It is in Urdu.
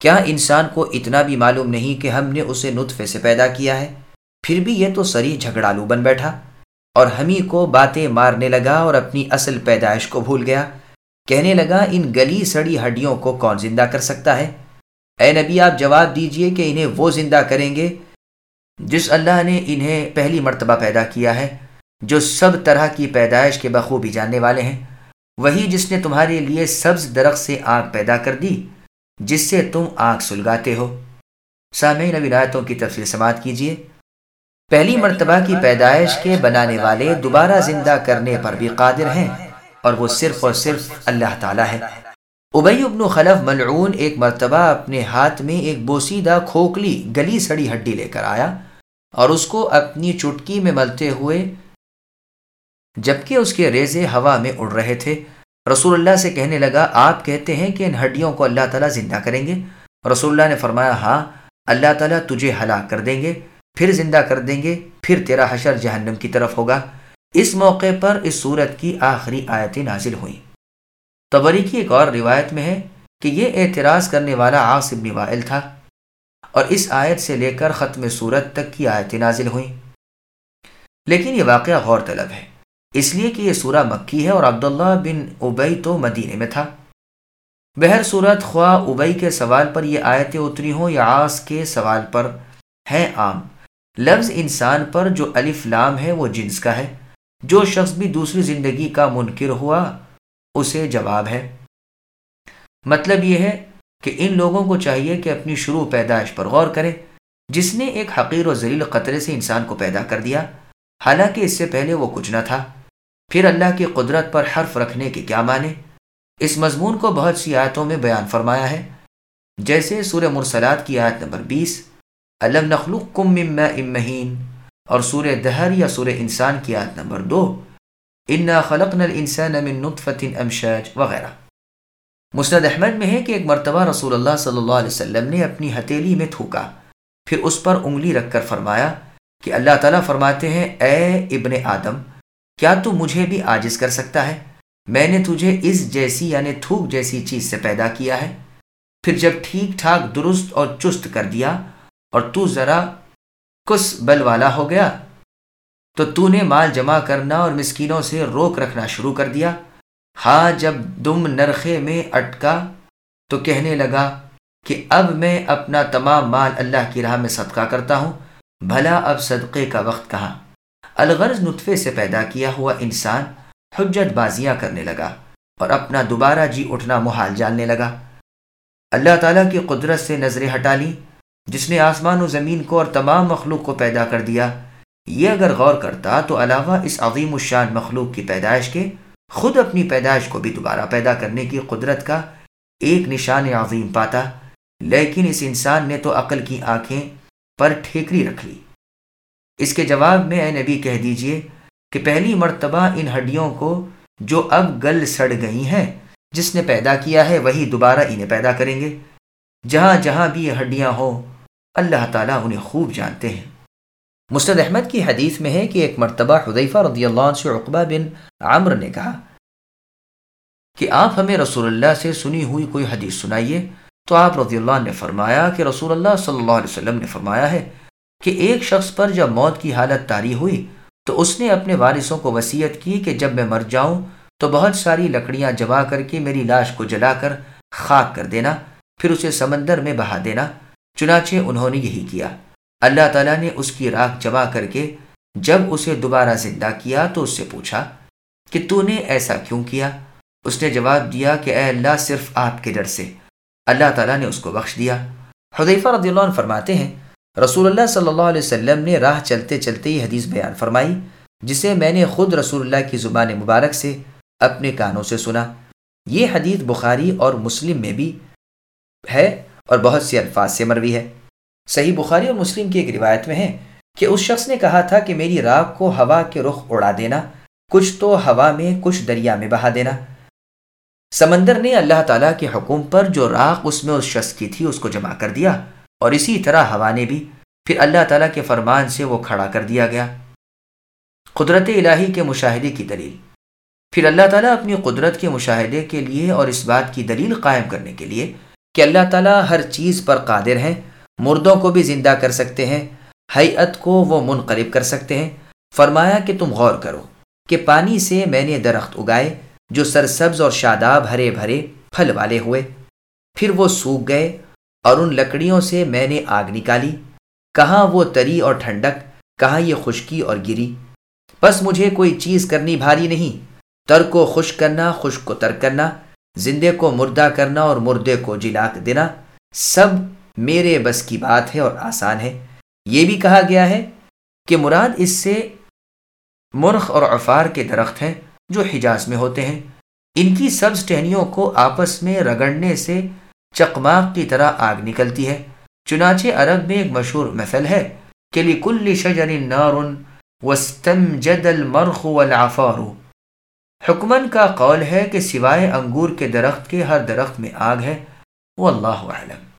کیا انسان کو اتنا بھی معلوم نہیں کہ ہم نے اسے نطفے سے پیدا کیا ہے؟ پھر بھی یہ تو سری جھگڑالو بن بیٹھا۔ اور ہم ہی کو باتیں مارنے لگا اور اپنی اصل پیدائش کو بھول گیا۔ کہنے لگا، ان گلی سڑی ہڈیوں کو کون زندہ کر سکتا ہے؟ اے نبی، آپ جواب دیجیے کہ انہیں وہ زندہ کریں گے جس اللہ نے انہیں پہلی مرتبہ پیدا کیا ہے، جو سب طرح کی پیدائش کے بخوبی جاننے والے ہیں۔ وہی جس نے تمہارے لیے سبز درخت سے آگ پیدا کر دی۔ جس سے تم آگ سلگاتے ہو۔ سامعین ولایتوں کی تفصیل سماعت کیجیے پہلی مرتبہ کی پیدائش کے بنانے والے دوبارہ زندہ کرنے پر بھی قادر ہیں اور وہ صرف اور صرف اللہ تعالیٰ ہے۔ ابئی ابن خلف ملعون ایک مرتبہ اپنے ہاتھ میں ایک بوسیدہ کھوکھلی گلی سڑی ہڈی لے کر آیا اور اس کو اپنی چٹکی میں ملتے ہوئے جبکہ اس کے ریزے ہوا میں اڑ رہے تھے۔ رسول اللہ سے کہنے لگا، آپ کہتے ہیں کہ ان ہڈیوں کو اللہ تعالیٰ زندہ کریں گے؟ رسول اللہ نے فرمایا ہاں اللہ تعالیٰ تجھے ہلاک کر دیں گے، پھر زندہ کر دیں گے، پھر تیرا حشر جہنم کی طرف ہوگا۔ اس موقع پر اس صورت کی آخری آیتیں نازل ہوئیں۔ تبری کی ایک اور روایت میں ہے کہ یہ اعتراض کرنے والا عاصب وائل تھا۔ اور اس آیت سے لے کر ختم صورت تک کی آیتیں نازل ہوئیں۔ لیکن یہ واقعہ غور طلب ہے۔ اس لیے کہ یہ سورہ مکی ہے اور عبداللہ بن ابئی تو مدینے میں تھا۔ بہر صورت خواہ ابئی کے سوال پر یہ آیتیں اتری ہوں یا آس کے سوال پر ہیں عام۔ لفظ انسان پر جو الف لام ہے وہ جنس کا ہے۔ جو شخص بھی دوسری زندگی کا منکر ہوا، اسے جواب ہے۔ مطلب یہ ہے کہ ان لوگوں کو چاہیے کہ اپنی شروع پیدائش پر غور کریں، جس نے ایک حقیر و ذلیل قطرے سے انسان کو پیدا کر دیا۔ حالانکہ اس سے پہلے وہ کچھ نہ تھا۔ پھر اللہ کی قدرت پر حرف رکھنے کے کیا معنی؟ اس مضمون کو بہت سی آیتوں میں بیان فرمایا ہے۔ جیسے سورہ مرسلات کی آیت نمبر بیس علم نخلوق کم امہین اور سورہ دہر یا سورہ انسان کی آیت نمبر دو، انا خلق نل انسان امشاج وغیرہ۔ مسند احمد میں ہے کہ ایک مرتبہ رسول اللہ صلی اللہ علیہ وسلم نے اپنی ہتیلی میں تھوکا، پھر اس پر انگلی رکھ کر فرمایا کہ اللہ تعالیٰ فرماتے ہیں، اے ابن آدم کیا تو مجھے بھی آجز کر سکتا ہے؟ میں نے تجھے اس جیسی یعنی تھوک جیسی چیز سے پیدا کیا ہے۔ پھر جب ٹھیک ٹھاک درست اور چست کر دیا اور تو ذرا کس بل والا ہو گیا، تو تو نے مال جمع کرنا اور مسکینوں سے روک رکھنا شروع کر دیا۔ ہاں جب دم نرخے میں اٹکا تو کہنے لگا کہ اب میں اپنا تمام مال اللہ کی راہ میں صدقہ کرتا ہوں۔ بھلا اب صدقے کا وقت کہاں؟ الغرض نطفے سے پیدا کیا ہوا انسان حجت بازیاں کرنے لگا اور اپنا دوبارہ جی اٹھنا محال جاننے لگا۔ اللہ تعالیٰ کی قدرت سے نظریں ہٹا لی جس نے آسمان و زمین کو اور تمام مخلوق کو پیدا کر دیا۔ یہ اگر غور کرتا تو علاوہ اس عظیم الشان مخلوق کی پیدائش کے، خود اپنی پیدائش کو بھی دوبارہ پیدا کرنے کی قدرت کا ایک نشان عظیم پاتا، لیکن اس انسان نے تو عقل کی آنکھیں پر ٹھیکری رکھ لی۔ اس کے جواب میں اے نبی کہہ دیجیے کہ پہلی مرتبہ ان ہڈیوں کو جو اب گل سڑ گئی ہیں، جس نے پیدا کیا ہے، وہی دوبارہ انہیں پیدا کریں گے۔ جہاں جہاں بھی یہ ہڈیاں ہوں، اللہ تعالیٰ انہیں خوب جانتے ہیں۔ مستد احمد کی حدیث میں ہے کہ ایک مرتبہ حضیفہ رضی اللہ عنہ سے عقبہ بن عمر نے کہا کہ آپ ہمیں رسول اللہ سے سنی ہوئی کوئی حدیث سنائیے۔ تو آپ رضی اللہ نے فرمایا کہ رسول اللہ صلی اللہ علیہ وسلم نے فرمایا ہے کہ ایک شخص پر جب موت کی حالت تاری ہوئی تو اس نے اپنے وارثوں کو وصیت کی کہ جب میں مر جاؤں تو بہت ساری لکڑیاں جما کر کے میری لاش کو جلا کر خاک کر دینا، پھر اسے سمندر میں بہا دینا۔ چنانچہ انہوں نے یہی کیا۔ اللہ تعالیٰ نے اس کی راکھ جمع کر کے جب اسے دوبارہ زندہ کیا تو اس سے پوچھا کہ تو نے ایسا کیوں کیا؟ اس نے جواب دیا کہ اے اللہ، صرف آپ کے ڈر سے۔ اللہ تعالیٰ نے اس کو بخش دیا۔ حضیفہ رضی اللہ عنہ فرماتے ہیں رسول اللہ صلی اللہ علیہ وسلم نے راہ چلتے چلتے ہی حدیث بیان فرمائی، جسے میں نے خود رسول اللہ کی زبان مبارک سے اپنے کانوں سے سنا۔ یہ حدیث بخاری اور مسلم میں بھی ہے اور بہت سی الفاظ سے مروی ہے۔ صحیح بخاری اور مسلم کی ایک روایت میں ہے کہ اس شخص نے کہا تھا کہ میری راک کو ہوا کے رخ اڑا دینا، کچھ تو ہوا میں، کچھ دریا میں بہا دینا۔ سمندر نے اللہ تعالیٰ کے حکم پر جو راک اس میں اس شخص کی تھی اس کو جمع کر دیا۔ اور اسی طرح ہوا نے بھی۔ پھر اللہ تعالیٰ کے فرمان سے وہ کھڑا کر دیا گیا۔ قدرت الہی کے مشاہدے کی دلیل۔ پھر اللہ تعالیٰ اپنی قدرت کے مشاہدے کے لیے اور اس بات کی دلیل قائم کرنے کے لیے کہ اللہ تعالیٰ ہر چیز پر قادر ہیں، مردوں کو بھی زندہ کر سکتے ہیں حیت کو وہ منقلب کر سکتے ہیں۔ فرمایا کہ تم غور کرو کہ پانی سے میں نے درخت اگائے جو سرسبز اور شاداب ہرے بھرے پھل والے ہوئے۔ پھر وہ سوکھ گئے اور ان لکڑیوں سے میں نے آگ نکالی۔ کہاں وہ تری اور ٹھنڈک؟ کہاں یہ خشکی اور گری؟ بس مجھے کوئی چیز کرنی بھاری نہیں۔ تر کو خشک کرنا، خشک کو ترک کرنا، زندے کو مردہ کرنا اور مردے کو جلا دینا، سب میرے بس کی بات ہے اور آسان ہے۔ یہ بھی کہا گیا ہے کہ مراد اس سے مرخ اور عفار کے درخت ہیں جو حجاز میں ہوتے ہیں۔ ان کی سبز ٹہنیوں کو آپس میں رگڑنے سے چکماک کی طرح آگ نکلتی ہے۔ چنانچہ عرب میں ایک مشہور مثل ہے کہ لکل شجر نار واستمجد المرخ والعفار۔ حکمن کا قول ہے کہ سوائے انگور کے درخت کے ہر درخت میں آگ ہے۔ واللہ اعلم۔